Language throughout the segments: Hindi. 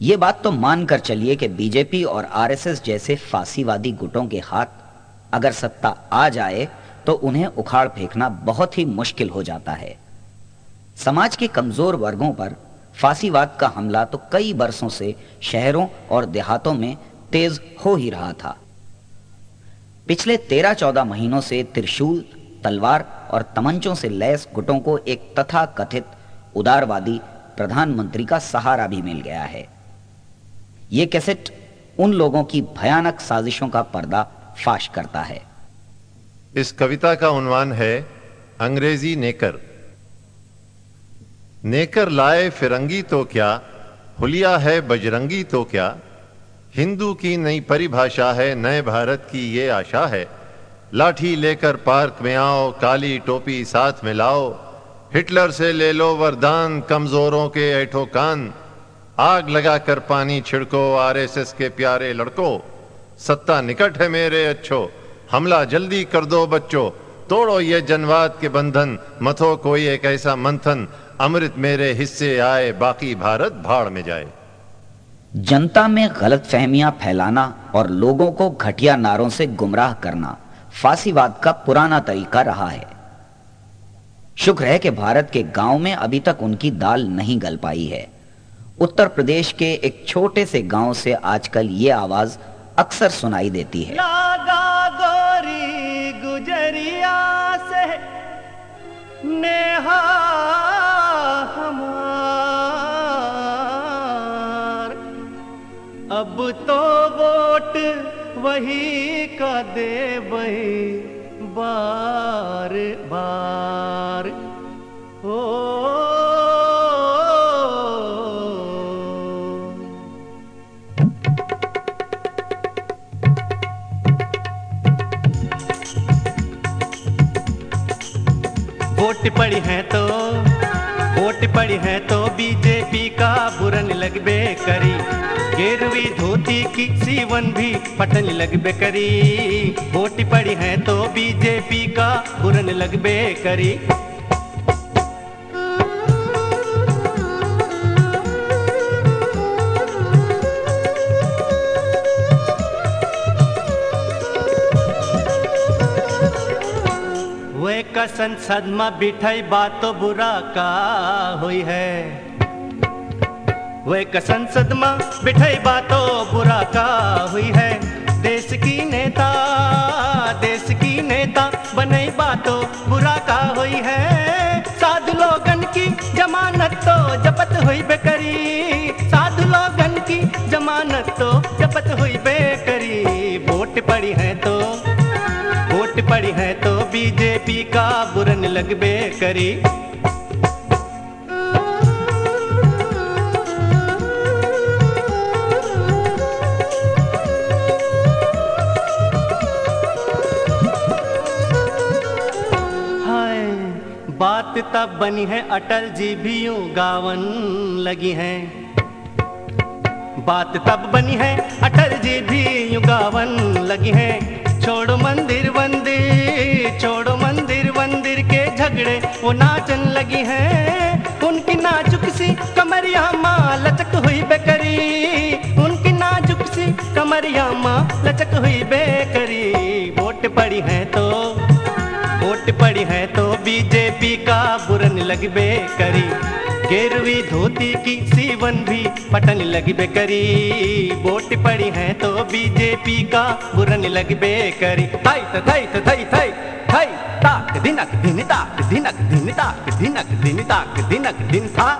ये बात तो मानकर चलिए कि बीजेपी और आरएसएस जैसे फांसीवादी गुटों के हाथ अगर सत्ता आ जाए तो उन्हें उखाड़ फेंकना बहुत ही मुश्किल हो जाता है। समाज के कमज़ोर वर्गों पर फांसीवाद का हमला तो कई बरसों से शहरों और देहातों में तेज हो ही रहा था। पिछले तेरह चौदह महीनों से त्रिशूल, तलवार और तमंचों से लैस गुटों को एक तथा कथित उदारवादी प्रधानमंत्री का सहारा भी मिल गया है। यह कैसेट उन लोगों की भयानक साजिशों का पर्दा फाश करता है। इस कविता का उन्वान है, अंग्रेज़ी नेकर। नेकर लाए फिरंगी तो क्या, हुलिया है बजरंगी तो क्या? हिंदू की नई परिभाषा है, नए भारत की ये आशा है। लाठी लेकर पार्क में आओ, काली टोपी साथ में लाओ। हिटलर से ले लो वरदान, कमजोरों के ऐठो कान। आग लगाकर पानी छिड़को, आरएसएस के प्यारे लड़को। सत्ता निकट है मेरे अच्छो, हमला जल्दी कर दो बच्चों। तोड़ो ये जनवाद के बंधन, मथो कोई एक ऐसा मंथन। अमृत मेरे हिस्से आए, बाकी भारत भाड़ में जाए। जनता में गलत फहमियाँ फैलाना और लोगों को घटिया नारों से गुमराह करना, फांसीवाद का पुराना तरीका रहा है। शुक्र है कि भारत के गाँव में अभी तक उनकी दाल नहीं गल पाई है। उत्तर प्रदेश के एक छोटे से गाँव से आजकल ये आवाज़ अक्सर सुनाई देती है। गोरी गुजरिया से नेहा हमार। अब तो वोट वही का दे वही बार बार। पड़ी है तो वोट पड़ी है तो बीजेपी का बुरन लगबे करी गेरवी धोती की सीवन भी पटन लगबे करी वोट पड़ी है तो बीजेपी का बुरन लगबे करी का संसद में बिठाई बात तो बुरा का हुई है। वे का संसद में बिठाई बात तो बुरा का हुई है। देश की नेता, देश की नेता बने बातो बुरा का हुई है। साधु लोगन की जमानत तो जपत हुई बेकरी। साधु लोगन की जमानत तो जपत हुई बेकरी। वोट पड़ी है तो वोट पड़ी है तो का बुरन लगबे करी बात तब बनी है अटल जी भी यूँ गावन लगी है। बात तब बनी है अटल जी भी यूँ गावन लगी है। छोड़ो मंदिर वंदिर, छोड़ो मंदिर मंदिर के झगड़े, वो नाचन लगी है। उनकी नाजुक सी कमरिया माँ लचक हुई बेकरी। उनकी नाजुक सी कमरिया माँ लचक हुई बेकरी। वोट पड़ी है तो वोट पड़ी है तो बीजेपी का बुरन लगबे करी गेरवी धोती की सीवन भी पटन लगबे करी वोट पड़ी है तो बीजेपी का बुरन लगबे करी थाई तो थाई तो थाई थाई थाई, ताक दिनक दिन, ताक दिनक दिन, ताक दिनक दिन, ताक दिनक दिन था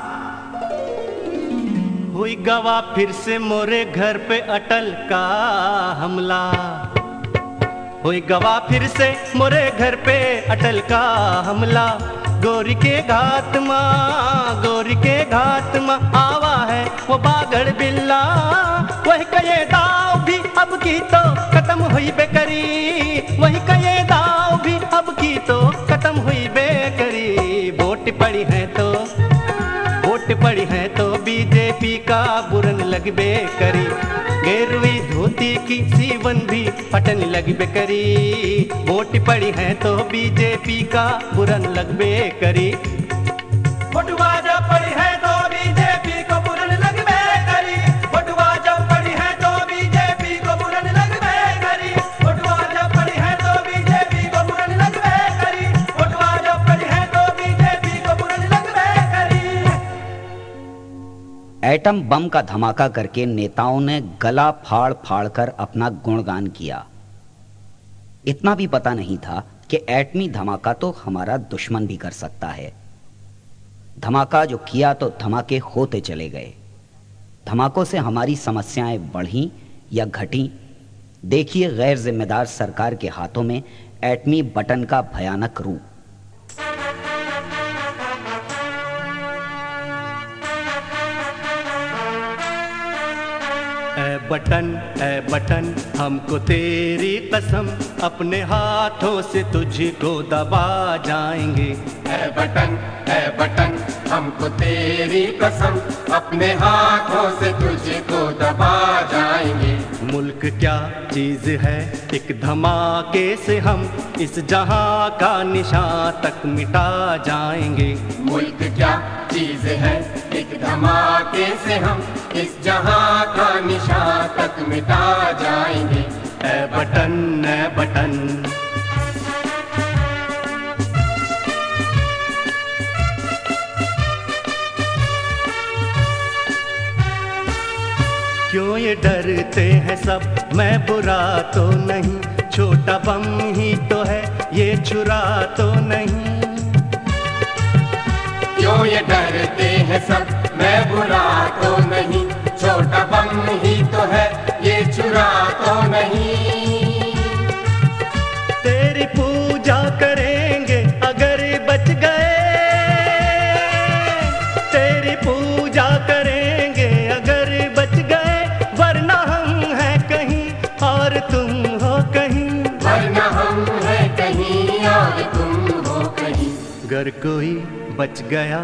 हुई गवा फिर से मोरे घर पे अटल का हमला। हुई गवा फिर से मोरे घर पे अटल का हमला। गोरी के घात माँ, गोरी के घात माँ, आवा है वो बागड़ बिल्ला। वही कहे दाव भी अब की तो खत्म हुई बेकरी। वही कहे दाव भी अब की तो खत्म हुई बेकरी। वोट पड़ी है तो वोट पड़ी है तो बीजेपी का बुरन लगबे करी गेरवी धोती की सीवन भी पटन लगबे करी वोट पड़ी है तो बीजेपी का बुरन लगबे करी एटम बम का धमाका करके नेताओं ने गला फाड़ फाड़ कर अपना गुणगान किया। इतना भी पता नहीं था कि एटमी धमाका तो हमारा दुश्मन भी कर सकता है। धमाका जो किया तो धमाके होते चले गए। धमाकों से हमारी समस्याएँ बढ़ी या घटी, देखिए गैर जिम्मेदार सरकार के हाथों में एटमी बटन का भयानक रूप। बटन है बटन हमको तेरी कसम अपने हाथों से तुझको दबा जाएँगे। है बटन है बटन हमको तेरी कसम अपने हाथों से तुझको दबा जाएँगे। मुल्क क्या चीज़ है एक धमाके से हम इस जहाँ का निशान तक मिटा जाएँगे। मुल्क क्या चीज़ है धमाके से हम इस जहाँ का निशान तक मिटा जाएँगे। A button A button. क्यों ये डरते हैं सब? मैं बुरा तो नहीं, छोटा बम ही तो है, ये छुरा तो नहीं। क्यों ये डरते हैं सब? मैं बुरा तो नहीं। अगर कोई बच गया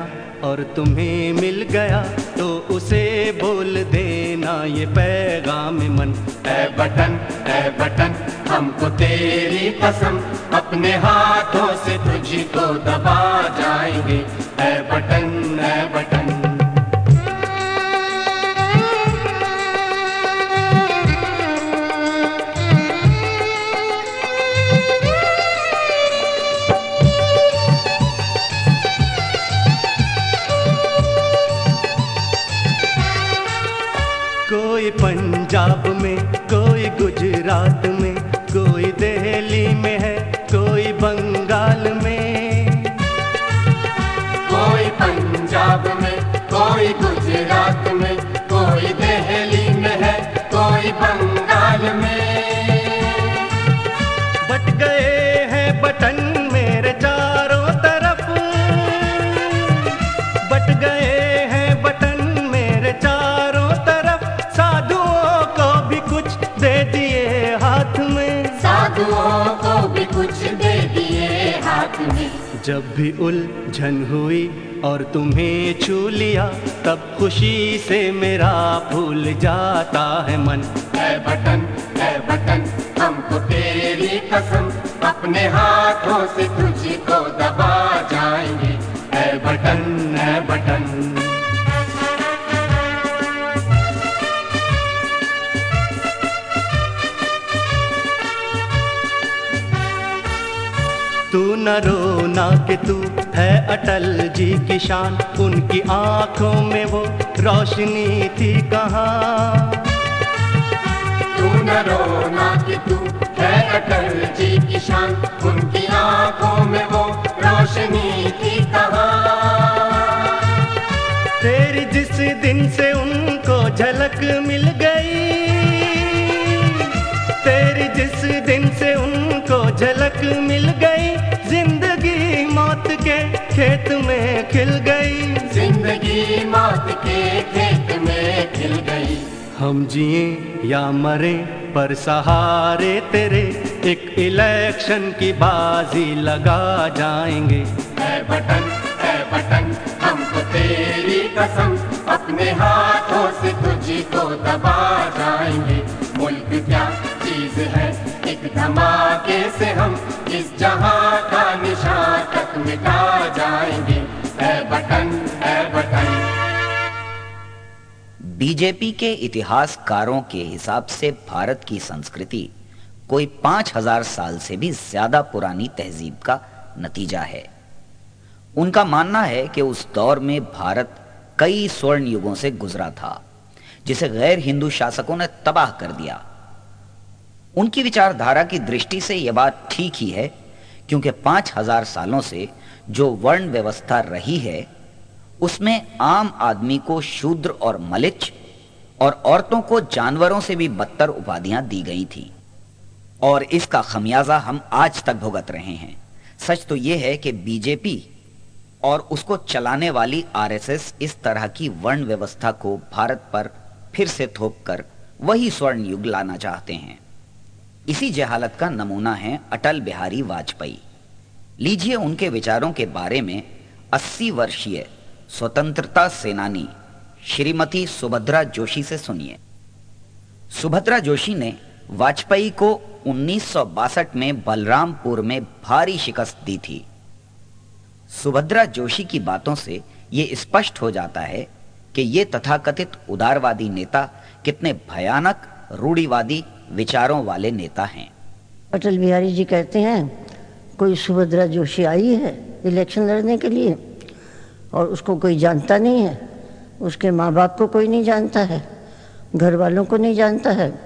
और तुम्हें मिल गया तो उसे बोल देना ये पैगाम मन। है बटन है बटन, हमको तेरी कसम, अपने हाथों से तुझी तुझको दबा जाएँगे। बटन बटन हैं बटन मेरे चारों तरफ़। बट गए हैं बटन मेरे चारों तरफ़। साधुओं को भी कुछ दे दिए हाथ में। साधुओं को भी कुछ दे दिए हाथ में। जब भी उलझन हुई और तुम्हें छू लिया तब खुशी से मेरा भूल जाता है मन। है बटन है बटन हमको तेरी कसम। अपने हाथों से तुझको दबा जाएँगे। है बटन है बटन। तू न रोना कि तू है अटल जी की शान उनकी आँखों में वो रोशनी थी कहाँ। तू न रो ना कि तू है अटल जी की शान। उनकी आँखों में वो रोशनी थी कहाँ तेरी जिस दिन से उनको झलक मिल गई तेरी जिस दिन से उनको झलक मिल गई ज़िंदगी मौत के खेत में खिल गई। ज़िंदगी मौत के खेत में खिल गई। हम जिए या मरे पर सहारे तेरे एक इलेक्शन की बाजी लगा जाएँगे। है बटन है बटन, हमको तेरी कसम, अपने हाथों से तुझको दबा जाएँगे। मुल्क क्या चीज़ है, एक धमाके से हम इस जहाँ का निशान तक मिटा जाएँगे। है बटन, है बीजेपी के इतिहासकारों के हिसाब से भारत की संस्कृति कोई पाँच हज़ार साल से भी ज़्यादा पुरानी तहजीब का नतीजा है। उनका मानना है कि उस दौर में भारत कई स्वर्ण युगों से गुजरा था, जिसे गैर हिंदू शासकों ने तबाह कर दिया। उनकी विचारधारा की दृष्टि से यह बात ठीक ही है, क्योंकि पाँच हज़ार सालों से जो वर्ण व्यवस्था रही है उसमें आम आदमी को शूद्र और मलिच और औरतों को जानवरों से भी बदतर उपाधियाँ दी गई थी। और इसका खमियाजा हम आज तक भुगत रहे हैं। सच तो यह है कि बीजेपी और उसको चलाने वाली आरएसएस इस तरह की वर्ण व्यवस्था को भारत पर फिर से थोप कर वही स्वर्ण युग लाना चाहते हैं। इसी जहालत का नमूना है अटल बिहारी वाजपेयी। लीजिए उनके विचारों के बारे में 80 वर्षीय स्वतंत्रता सेनानी श्रीमती सुभद्रा जोशी से सुनिए। सुभद्रा जोशी ने वाजपेयी को उन्नीस में बलरामपुर में भारी शिकस्त दी थी। सुभद्रा जोशी की बातों से यह स्पष्ट हो जाता है कि ये तथाकथित उदारवादी नेता कितने भयानक, रूढ़ीवादी विचारों वाले नेता हैं। अटल बिहारी जी कहते हैं, कोई सुभद्रा जोशी आई है इलेक्शन लड़ने के लिए? और उसको कोई जानता नहीं है। उसके माँ बाप को कोई नहीं जानता है। घर वालों को नहीं जानता है।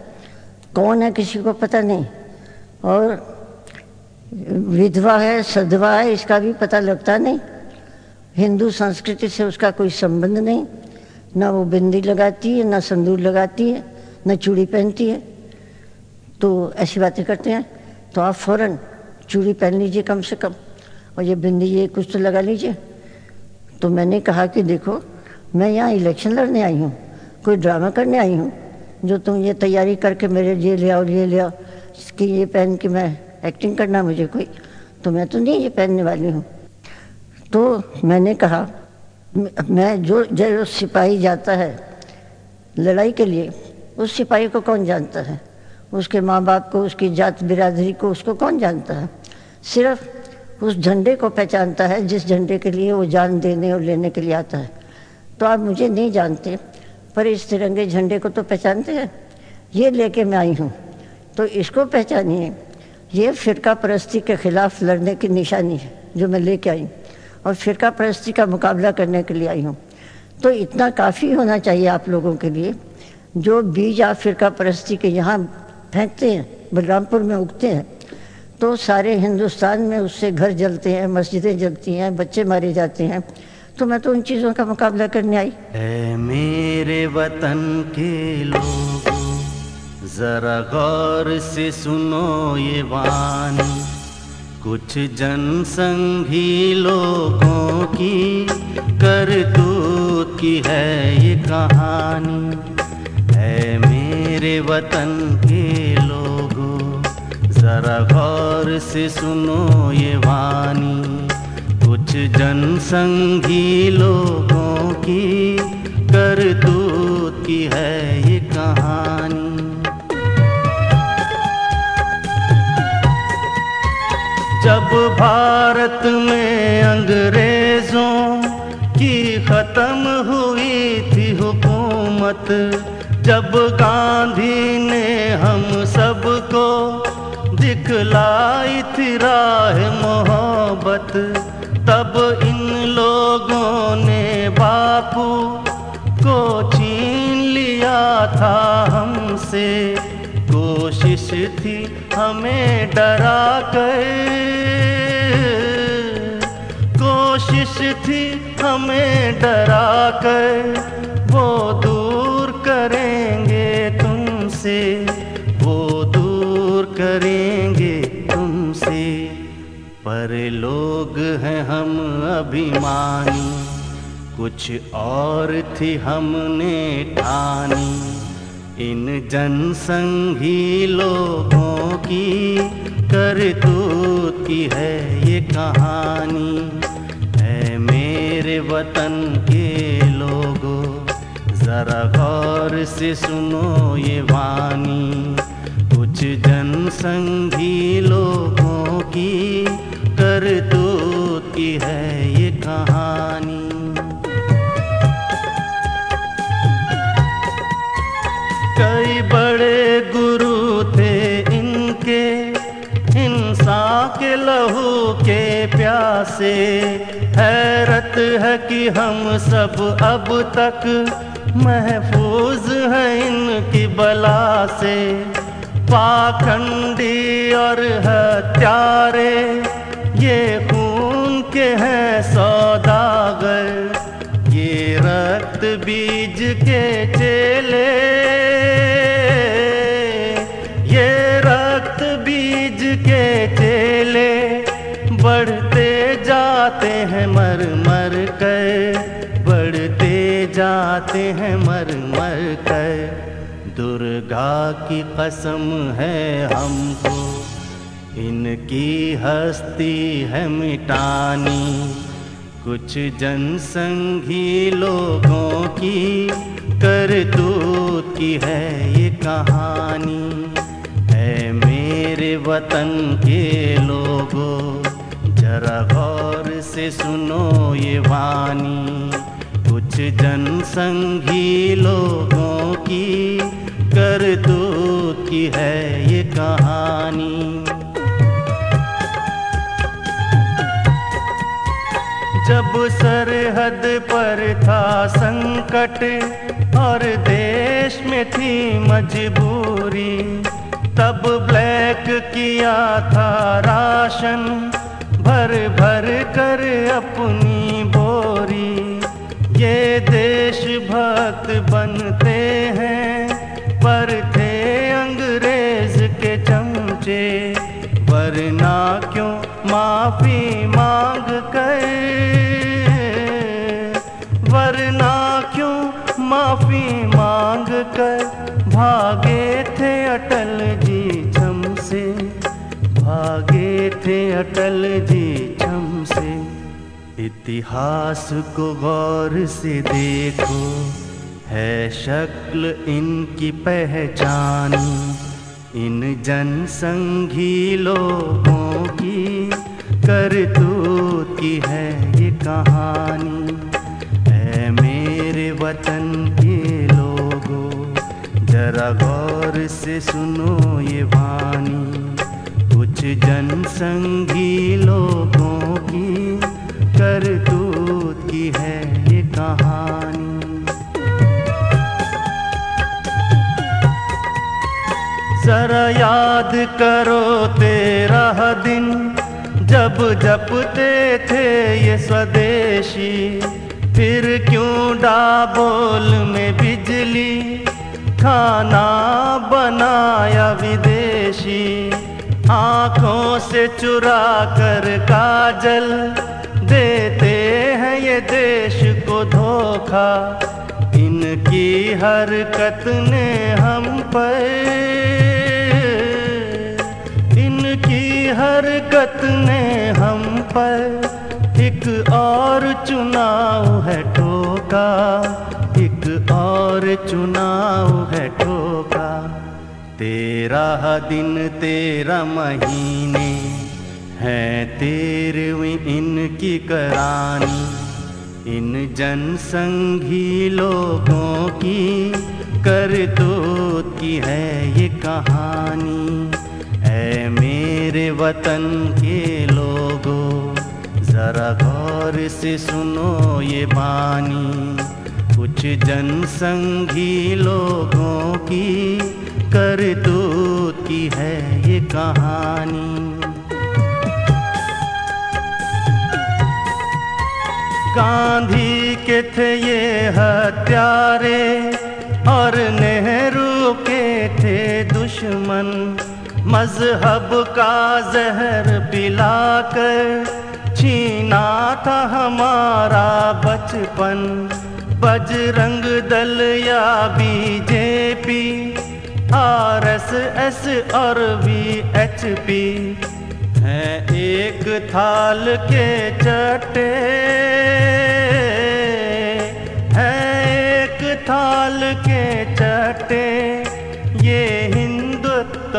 कौन है किसी को पता नहीं। और विधवा है, सधवा है, इसका भी पता लगता नहीं। हिंदू संस्कृति से उसका कोई संबंध नहीं। ना वो बिंदी लगाती है, ना संदूर लगाती है, ना चूड़ी पहनती है। तो ऐसी बातें करते हैं। तो आप फ़ौरन चूड़ी पहन लीजिए कम से कम। और ये बिंदी, ये कुछ तो लगा लीजिए। तो मैंने कहा कि देखो, मैं यहाँ इलेक्शन लड़ने आई हूँ, कोई ड्रामा करने आई हूँ, जो तुम ये तैयारी करके मेरे ये ले आओ, ये ले आओ कि ये पहन के मैं एक्टिंग करना मुझे कोई तो मैं तो नहीं ये पहनने वाली हूँ। तो मैंने कहा, मैं जो जो सिपाही जाता है लड़ाई के लिए, उस सिपाही को कौन जानता है? उसके माँ बाप को, उसकी जात बिरादरी को, उसको कौन जानता है? सिर्फ़ उस झंडे को पहचानता है, जिस झंडे के लिए वो जान देने और लेने के लिए आता है। तो आप मुझे नहीं जानते, पर इस तिरंगे झंडे को तो पहचानते हैं। ये लेके मैं आई हूँ। तो इसको पहचानिए। ये फिरका परस्ती के खिलाफ लड़ने की निशानी है, जो मैं लेके आई। और फिरका परस्ती का मुकाबला करने के लिए आई हूँ। तो इतना काफ़ी होना चाहिए आप लोगों के लिए, जो बीज आप फिरका परस्ती के यहाँ फेंकते हैं, बलरामपुर में उगते हैं। तो सारे हिंदुस्तान में उससे घर जलते हैं, मस्जिदें जलती हैं, बच्चे मारे जाते हैं। तो मैं तो उन चीज़ों का मुकाबला करने आई। मेरे वतन के लोग, जरा गौर से सुनो ये वाणी। कुछ जनसंघी लोगों की करतूत की है ये कहानी। है मेरे वतन के जरा गौर से सुनो ये वाणी। कुछ जनसंघी लोगों की करतूत की है ये कहानी। जब भारत में अंग्रेज़ों की खत्म हुई थी हुकूमत, जब गांधी ने हम सबको दिखलाई थी राह मोहब्बत, तब इन लोगों ने बापू को छीन लिया था हमसे। कोशिश थी हमें डरा कर कोशिश थी हमें डरा कर वो दूर करेंगे तुमसे। हैं हम अभिमानी। कुछ और थी हमने ठानी। इन जनसंघी लोगों की करतूत की है ये कहानी। है मेरे वतन के लोगों, जरा गौर से सुनो ये वाणी। कुछ जनसंघी लोगों की करतूत की है ये कहानी। कई बड़े गुरु थे इनके इंसान के लहू के प्यासे। हैरत है कि हम सब अब तक महफूज हैं इनकी बला से। पाखंडी और हत्यारे, ये खून के हैं सौदागर, ये रक्त बीज के चेले। ये रक्त बीज के चेले बढ़ते जाते हैं, मर मर कर। बढ़ते जाते हैं, मर मर कर। दुर्गा की कसम है हमको। इनकी हस्ती है मिटानी। कुछ जनसंघी लोगों की करतूत की है ये कहानी। है मेरे वतन के लोगों, जरा गौर से सुनो ये वाणी। कुछ जनसंघी लोगों की करतूत की है ये कहानी। जब सरहद पर था संकट और देश में थी मजबूरी, तब ब्लैक किया था राशन, भर भर कर अपनी बोरी। ये देश भक्त बनते हैं, पर थे अंग्रेज़ के चमचे। वरना क्यों माफ़ी मांग कर माफ़ी मांग कर भागे थे अटल जी छम से भागे थे अटल जी छम से इतिहास को गौर से देखो, है शक्ल इनकी पहचानी। इन जनसंघी लोगों की करतूत की है ये कहानी। है मेरे वतन जरा गौर से सुनो ये वाणी। कुछ जनसंघी लोगों की करतूत की है ये कहानी। जरा याद करो तेरा दिन, जब जपते थे ये स्वदेशी। फिर क्यों डाबोल में बिजली? खाना बनाया विदेशी। आँखों से चुरा कर काजल देते हैं ये देश को धोखा। इनकी हरकत ने हम पर। इनकी हरकत ने हम पर। एक और चुनाव है ठोका और चुनाव है ठोका। तेरह दिन तेरह महीने हैं तेरहवीं इनकी करानी। इन जनसंघी लोगों की करतूत की है ये कहानी। है मेरे वतन के लोगों, जरा गौर से सुनो ये बानी। कुछ जनसंघी लोगों की करतूत की है ये कहानी। गांधी के थे ये हत्यारे और नेहरू के थे दुश्मन। मज़हब का जहर पिलाकर छीना था हमारा बचपन। बजरंग दल या बीजेपी आर एस एस और वी एच पी है एक थाल के चटे, है एक थाल के चटे। ये हिंदुत्व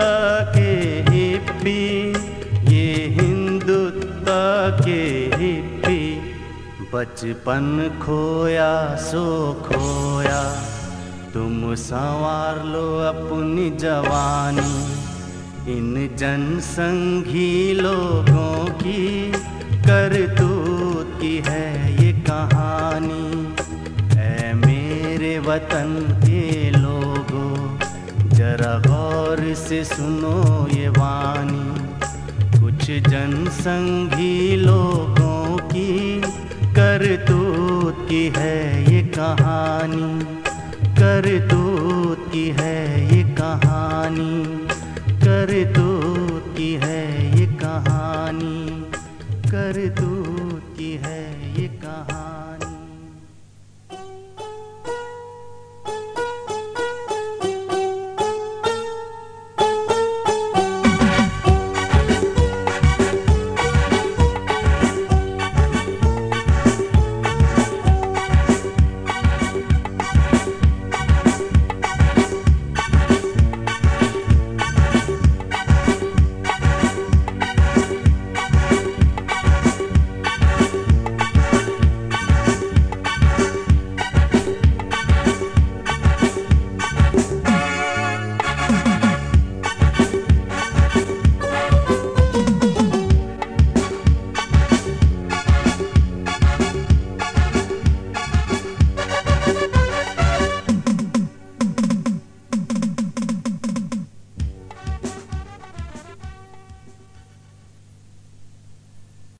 बचपन खोया, सो खोया। तुम संवार लो अपनी जवानी। इन जनसंघी लोगों की करतूत की है ये कहानी। है मेरे वतन के लोगों, जरा गौर से सुनो ये वानी कुछ जनसंघी लोगों की करतूत की है ये कहानी। करतूत की है ये कहानी। करतूत की है ये कहानी। करतूत